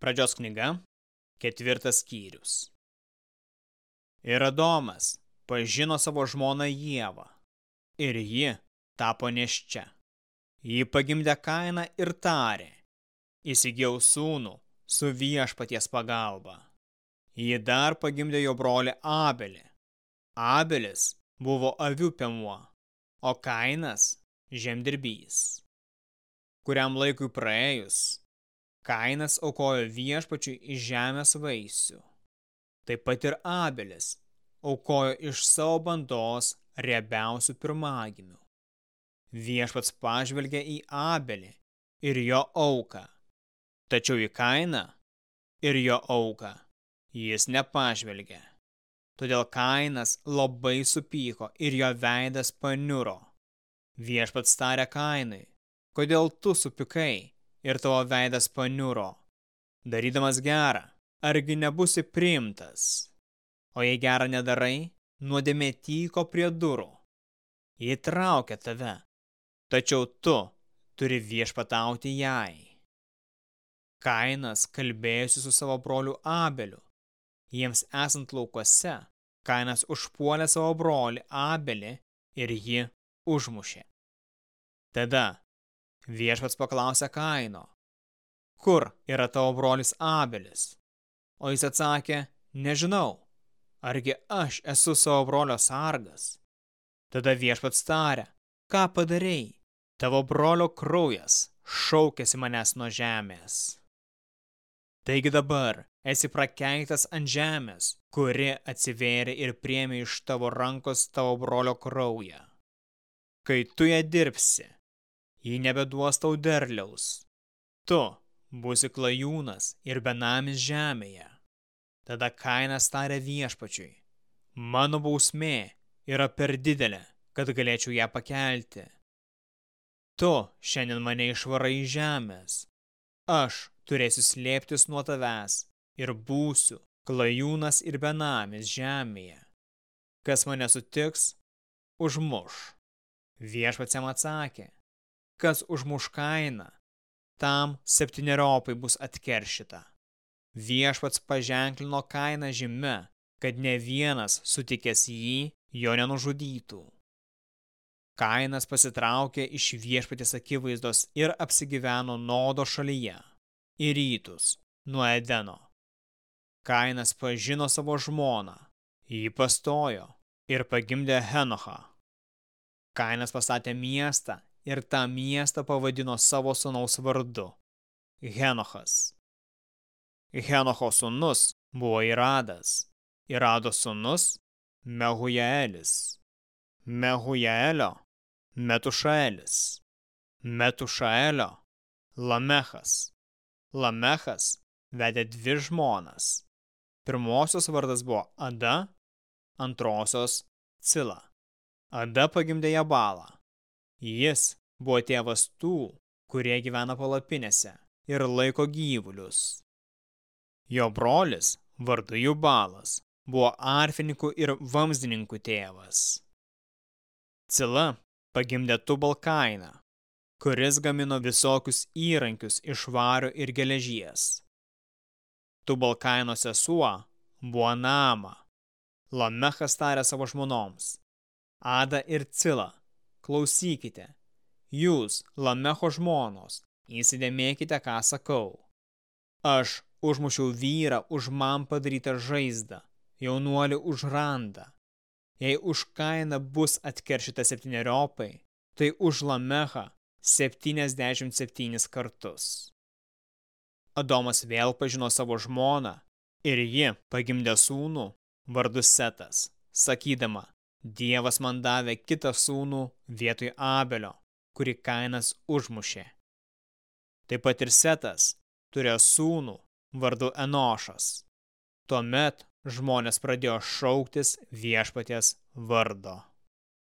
Pradžios knyga, ketvirtas skyrius. Ir Adomas pažino savo žmoną Jėvą, ir ji tapo neščia. Ji pagimdė kainą ir tarė, įsigijau sūnų su viešpaties pagalba. Ji dar pagimdė jo brolį Abelį. Abelis buvo avių piemuo, o kainas žemdirbys. Kuriam laikui praėjus, Kainas aukojo viešpačiui iš žemės vaisių. Taip pat ir Abelis aukojo iš savo bandos riebiausių pirmagimių. Viešpats pažvelgė į Abelį ir jo auką, tačiau į Kainą ir jo auką jis nepažvelgė. Todėl Kainas labai supyko ir jo veidas paniuro. Viešpats tarė Kainui, kodėl tu supykai ir tavo veidas paniuro. Darydamas gerą, argi nebusi priimtas? O jei gerą nedarai, nuodėmė tyko prie durų. Jie traukia tave, tačiau tu turi viešpatauti jai. Kainas kalbėjusi su savo broliu Abeliu. Jiems esant laukuose, Kainas užpuolė savo brolį Abelį ir jį užmušė. Tada Viešpats paklausė Kaino, kur yra tavo brolis Abelis? O jis atsakė, nežinau, argi aš esu savo brolio sargas? Tada viešpats tarė, ką padarei? Tavo brolio kraujas šaukėsi manęs nuo žemės. Taigi dabar esi prakeiktas ant žemės, kuri atsivėrė ir priemė iš tavo rankos tavo brolio kraują. Kai tu ją dirbsi, ji nebeduos tau derliaus. Tu būsi klajūnas ir benamis žemėje. Tada kainas tarė viešpačiui, mano bausmė yra per didelė, kad galėčiau ją pakelti. Tu šiandien mane išvarai iš žemės. Aš turėsiu slėptis nuo tavęs ir būsiu klajūnas ir benamis žemėje. Kas mane sutiks, užmuš. Viešpats jam atsakė, kas užmuš kainą, tam septyneriopai bus atkeršita. Viešpats paženklino kainą žyme, kad ne vienas sutikęs jį jo nenužudytų. Kainas pasitraukė iš viešpatės akivaizdos ir apsigyveno Nodo šalyje, į rytus, nuo Edeno. Kainas pažino savo žmoną, jį pastojo ir pagimdė Henochą. Kainas pastatė miestą ir tą miestą pavadino savo sūnaus vardu – Henochas. Henocho sūnus buvo Iradas, Irado sūnus – Mehujaelis, Mehujaelio – Metušaelis, Metušaelio – Lamechas. Lamechas vedė dvi žmonas. Pirmosios vardas buvo Ada, antrosios Cila. Ada pagimdė Jabalą, Jis buvo tėvas tų, kurie gyvena palapinėse ir laiko gyvulius. Jo brolis, vardu Jubalas, buvo arfininkų ir vamsdininkų tėvas. Cila pagimdė Tubalkainą, kuris gamino visokius įrankius iš vario ir geležies. Tubalkaino sesuo buvo Nama. Lamechas tarė savo žmonoms, Ada ir Cila, klausykite, jūs, Lamecho žmonos, įsidėmėkite, ką sakau. Aš užmušiau vyrą už man padarytą žaizdą, jaunuolį už randą. Jei už kainą bus atkeršyta septyneriopai, tai už Lamechą 77 kartus. Adomas vėl pažino savo žmoną ir ji pagimdė sūnų vardu Setas, sakydama, Dievas man davė kitą sūnų vietoj Abelio, kurį Kainas užmušė. Taip pat ir Setas turėjo sūnų vardu Enošas. Tuomet žmonės pradėjo šauktis viešpaties vardo.